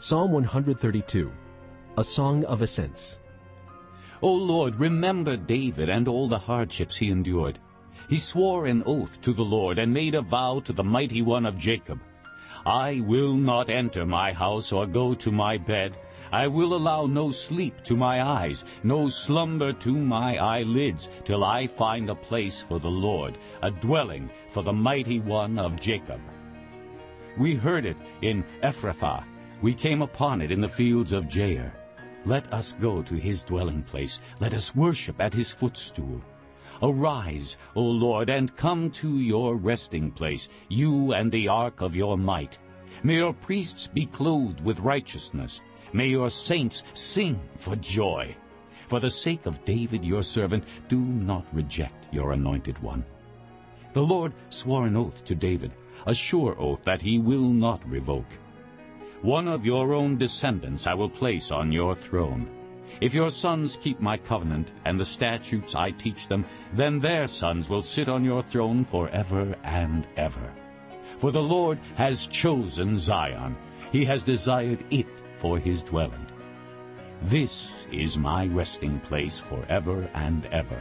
Psalm 132, a song of ascents. O Lord, remember David and all the hardships he endured. He swore an oath to the Lord and made a vow to the mighty one of Jacob. I will not enter my house or go to my bed. I will allow no sleep to my eyes, no slumber to my eyelids, till I find a place for the Lord, a dwelling for the mighty one of Jacob. We heard it in Ephrathah. We came upon it in the fields of Jaar. Let us go to his dwelling place. Let us worship at his footstool. Arise, O Lord, and come to your resting place, you and the ark of your might. May your priests be clothed with righteousness. May your saints sing for joy. For the sake of David your servant, do not reject your anointed one. The Lord swore an oath to David, a sure oath that he will not revoke. One of your own descendants I will place on your throne. If your sons keep my covenant and the statutes I teach them, then their sons will sit on your throne forever and ever. For the Lord has chosen Zion. He has desired it for his dwelling. This is my resting place forever and ever.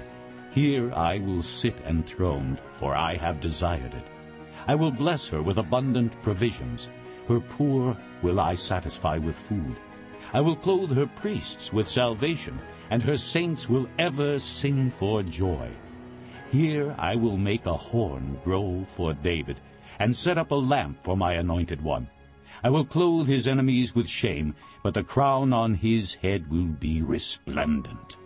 Here I will sit enthroned, for I have desired it. I will bless her with abundant provisions. Her poor will I satisfy with food. I will clothe her priests with salvation, and her saints will ever sing for joy. Here I will make a horn grow for David, and set up a lamp for my anointed one. I will clothe his enemies with shame, but the crown on his head will be resplendent.